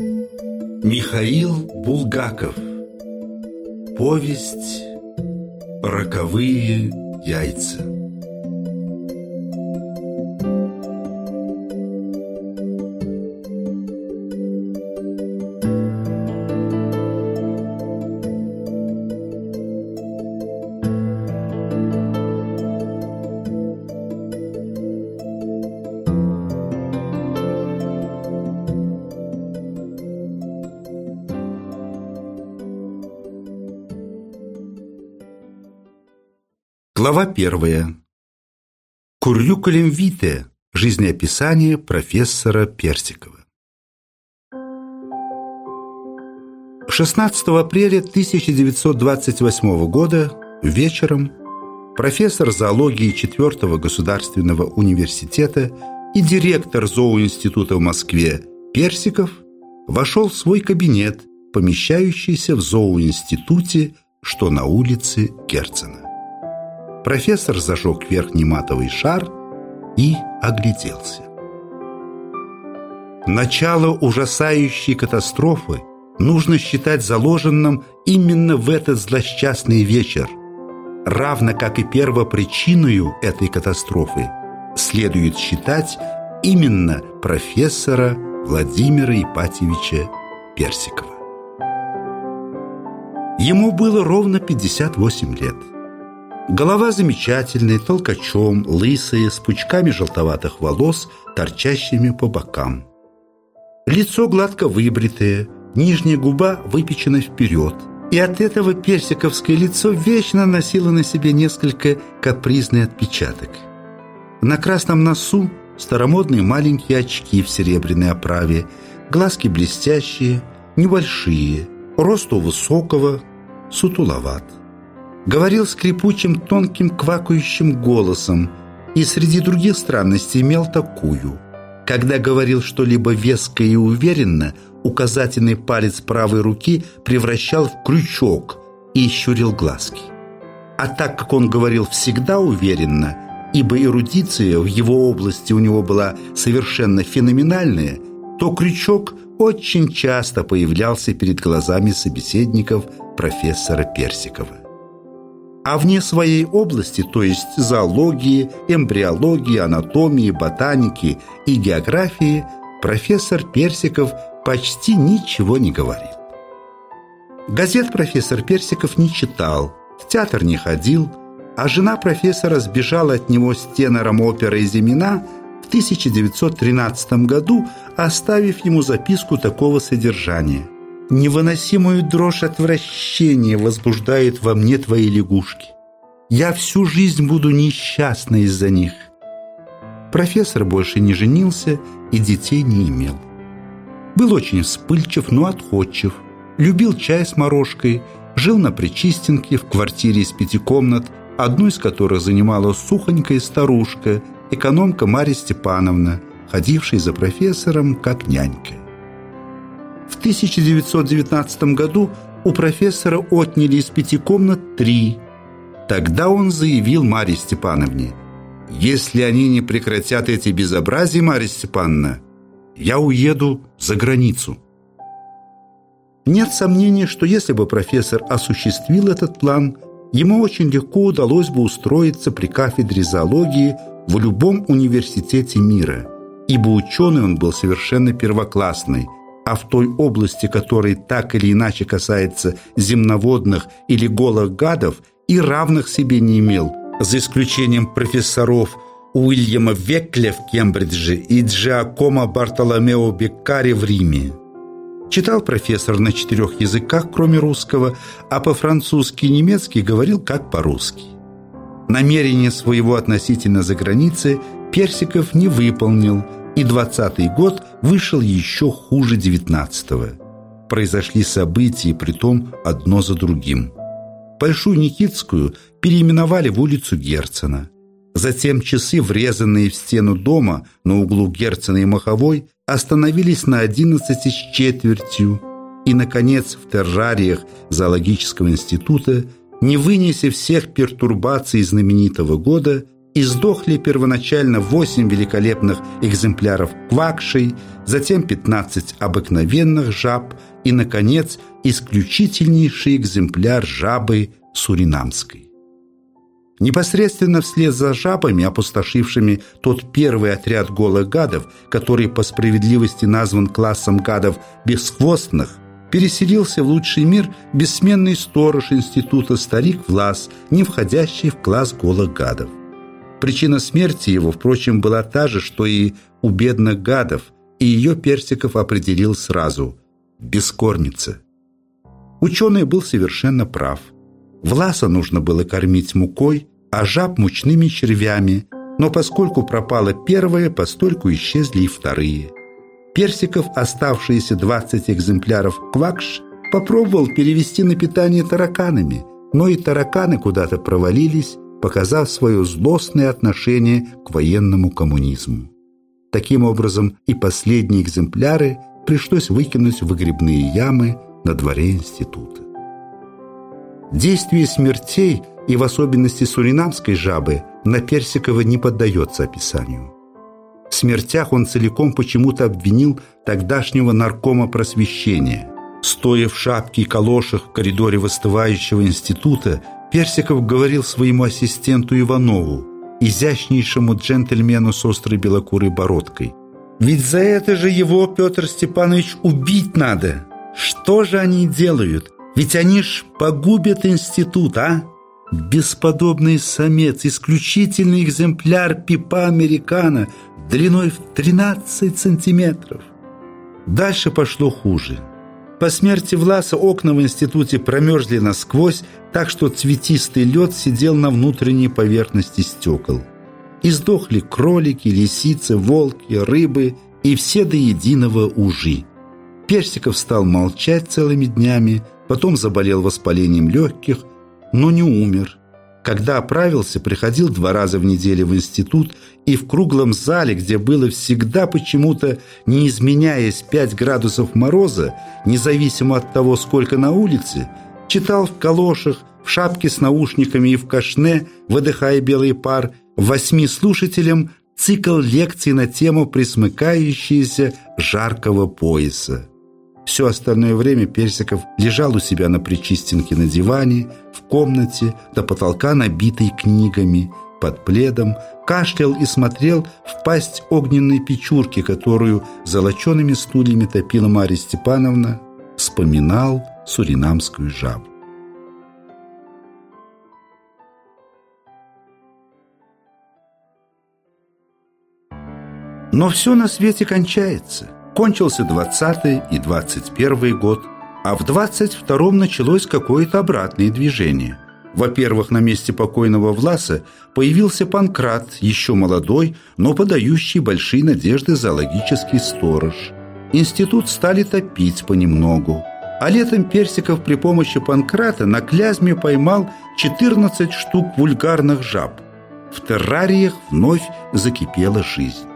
Михаил Булгаков. Повесть «Роковые яйца» Глава первая. Куррюкулем вите. Жизнеописание профессора Персикова. 16 апреля 1928 года вечером профессор зоологии 4 государственного университета и директор зооинститута в Москве Персиков вошел в свой кабинет, помещающийся в зооинституте, что на улице Герцена. Профессор зажег верхний матовый шар и огляделся. Начало ужасающей катастрофы нужно считать заложенным именно в этот злосчастный вечер, равно как и первопричиною этой катастрофы следует считать именно профессора Владимира Ипатьевича Персикова. Ему было ровно 58 лет – Голова замечательная, толкачом, лысая, с пучками желтоватых волос, торчащими по бокам. Лицо гладко выбритое, нижняя губа выпечена вперед. И от этого персиковское лицо вечно носило на себе несколько капризный отпечаток. На красном носу старомодные маленькие очки в серебряной оправе, глазки блестящие, небольшие, росту высокого, сутуловат говорил скрипучим, тонким, квакающим голосом и среди других странностей имел такую. Когда говорил что-либо веско и уверенно, указательный палец правой руки превращал в крючок и щурил глазки. А так как он говорил всегда уверенно, ибо эрудиция в его области у него была совершенно феноменальная, то крючок очень часто появлялся перед глазами собеседников профессора Персикова а вне своей области, то есть зоологии, эмбриологии, анатомии, ботаники и географии, профессор Персиков почти ничего не говорил. Газет профессор Персиков не читал, в театр не ходил, а жена профессора сбежала от него с тенором оперы «Зимина» в 1913 году, оставив ему записку такого содержания – Невыносимую дрожь отвращения возбуждают во мне твои лягушки. Я всю жизнь буду несчастна из-за них. Профессор больше не женился и детей не имел. Был очень вспыльчив, но отходчив. Любил чай с морожкой, жил на Причистенке в квартире из пяти комнат, одну из которых занимала сухонькая старушка, экономка Марья Степановна, ходившая за профессором как нянька. В 1919 году у профессора отняли из пяти комнат три. Тогда он заявил Марье Степановне, «Если они не прекратят эти безобразия, Марья Степановна, я уеду за границу». Нет сомнения, что если бы профессор осуществил этот план, ему очень легко удалось бы устроиться при кафедре зоологии в любом университете мира, ибо ученый он был совершенно первоклассный – а в той области, которой так или иначе касается земноводных или голых гадов, и равных себе не имел, за исключением профессоров Уильяма Векля в Кембридже и Джиакомо Бартоломео Беккари в Риме. Читал профессор на четырех языках, кроме русского, а по-французски и немецки говорил как по-русски. Намерение своего относительно за границей Персиков не выполнил – и двадцатый год вышел еще хуже девятнадцатого. Произошли события, притом одно за другим. Большую Никитскую переименовали в улицу Герцена. Затем часы, врезанные в стену дома на углу Герцена и Маховой, остановились на одиннадцати с четвертью. И, наконец, в террариях зоологического института, не вынеся всех пертурбаций знаменитого года, издохли первоначально 8 великолепных экземпляров квакшей, затем 15 обыкновенных жаб и, наконец, исключительнейший экземпляр жабы суринамской. Непосредственно вслед за жабами, опустошившими тот первый отряд голых гадов, который по справедливости назван классом гадов бесхвостных, переселился в лучший мир бессменный сторож института старик Влас, не входящий в класс голых гадов. Причина смерти его, впрочем, была та же, что и у бедных гадов, и ее Персиков определил сразу – бескормица. Ученый был совершенно прав. Власа нужно было кормить мукой, а жаб мучными червями, но поскольку пропало первое, постольку исчезли и вторые. Персиков оставшиеся 20 экземпляров квакш попробовал перевести на питание тараканами, но и тараканы куда-то провалились, показав свое злостное отношение к военному коммунизму. Таким образом, и последние экземпляры пришлось выкинуть в выгребные ямы на дворе института. Действие смертей и в особенности суринамской жабы на Персикова не поддается описанию. В смертях он целиком почему-то обвинил тогдашнего наркома просвещения. Стоя в шапке и калошах в коридоре выстывающего института, Персиков говорил своему ассистенту Иванову, изящнейшему джентльмену с острой белокурой бородкой. «Ведь за это же его, Петр Степанович, убить надо! Что же они делают? Ведь они ж погубят институт, а?» Бесподобный самец, исключительный экземпляр пипа американо, длиной в 13 сантиметров. Дальше пошло хуже. По смерти Власа окна в институте промерзли насквозь, так что цветистый лед сидел на внутренней поверхности стекол. Издохли кролики, лисицы, волки, рыбы и все до единого ужи. Персиков стал молчать целыми днями, потом заболел воспалением легких, но не умер. Когда оправился, приходил два раза в неделю в институт и в круглом зале, где было всегда почему-то, не изменяясь 5 градусов мороза, независимо от того, сколько на улице, читал в калошах, в шапке с наушниками и в кашне, выдыхая белый пар, восьми слушателям цикл лекций на тему присмыкающиеся жаркого пояса. Все остальное время Персиков лежал у себя на причистенке на диване, в комнате, до потолка набитой книгами, под пледом, кашлял и смотрел в пасть огненной печурки, которую золочеными стульями топила Марья Степановна, вспоминал суринамскую жабу. Но все на свете кончается – Кончился 20 и 21 год, а в 22-м началось какое-то обратное движение. Во-первых, на месте покойного Власа появился Панкрат, еще молодой, но подающий большие надежды зоологический сторож. Институт стали топить понемногу. А летом Персиков при помощи Панкрата на клязьме поймал 14 штук вульгарных жаб. В террариях вновь закипела жизнь.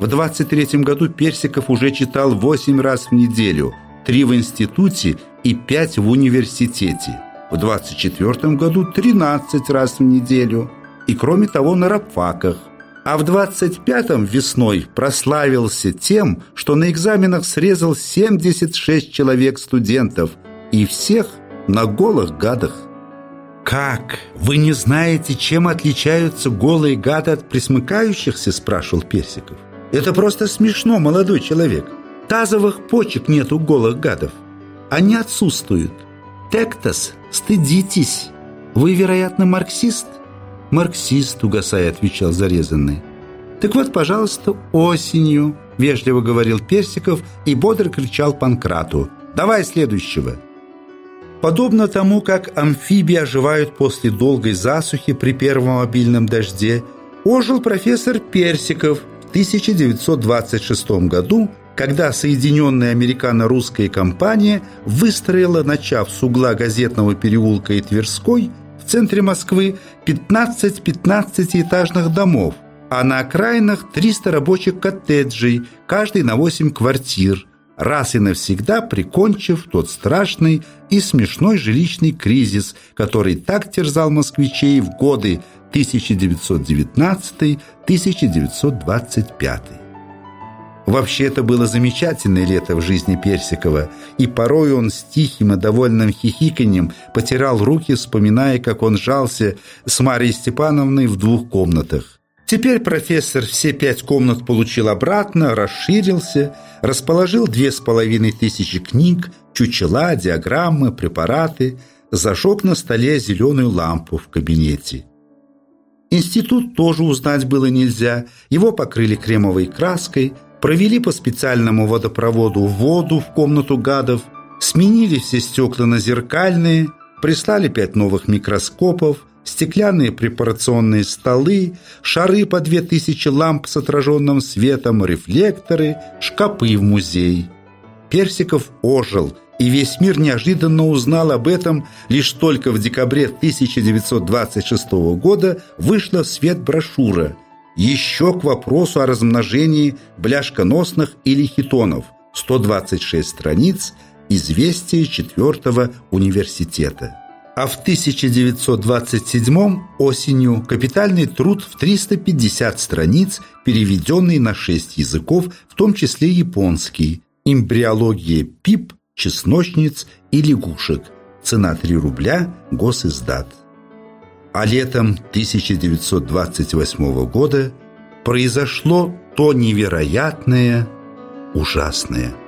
В 23 году Персиков уже читал 8 раз в неделю, 3 в институте и 5 в университете. В 24 году 13 раз в неделю. И кроме того на рабфаках. А в 25-м весной прославился тем, что на экзаменах срезал 76 человек студентов. И всех на голых гадах. «Как? Вы не знаете, чем отличаются голые гады от присмыкающихся?» – спрашивал Персиков. Это просто смешно, молодой человек. Тазовых почек нет у голых гадов. Они отсутствуют. Тектос, стыдитесь. Вы, вероятно, марксист? Марксист, угасая, отвечал зарезанный. Так вот, пожалуйста, осенью, вежливо говорил Персиков и бодро кричал Панкрату. Давай следующего. Подобно тому, как амфибии оживают после долгой засухи при первом обильном дожде, ожил профессор Персиков – 1926 году, когда Соединенная Американо-Русская компания выстроила, начав с угла Газетного переулка и Тверской, в центре Москвы 15 15-этажных домов, а на окраинах 300 рабочих коттеджей, каждый на 8 квартир, раз и навсегда прикончив тот страшный и смешной жилищный кризис, который так терзал москвичей в годы 1919-1925. Вообще это было замечательное лето в жизни Персикова, и порой он с тихим и довольным хихиканьем потирал руки, вспоминая, как он жался с Марией Степановной в двух комнатах. Теперь профессор все пять комнат получил обратно, расширился, расположил две с половиной тысячи книг, чучела, диаграммы, препараты, зажег на столе зеленую лампу в кабинете. Институт тоже узнать было нельзя. Его покрыли кремовой краской, провели по специальному водопроводу воду в комнату гадов, сменили все стекла на зеркальные, прислали пять новых микроскопов, стеклянные препарационные столы, шары по две тысячи ламп с отраженным светом, рефлекторы, шкапы в музей. Персиков ожил, и весь мир неожиданно узнал об этом лишь только в декабре 1926 года вышла в свет брошюра. «Еще к вопросу о размножении бляшконосных или хитонов» 126 страниц «Известия четвертого университета». А в 1927 осенью капитальный труд в 350 страниц, переведенный на 6 языков, в том числе японский, «Эмбриология ПИП, чесночниц и лягушек. Цена 3 рубля, госиздат». А летом 1928 года произошло то невероятное, ужасное –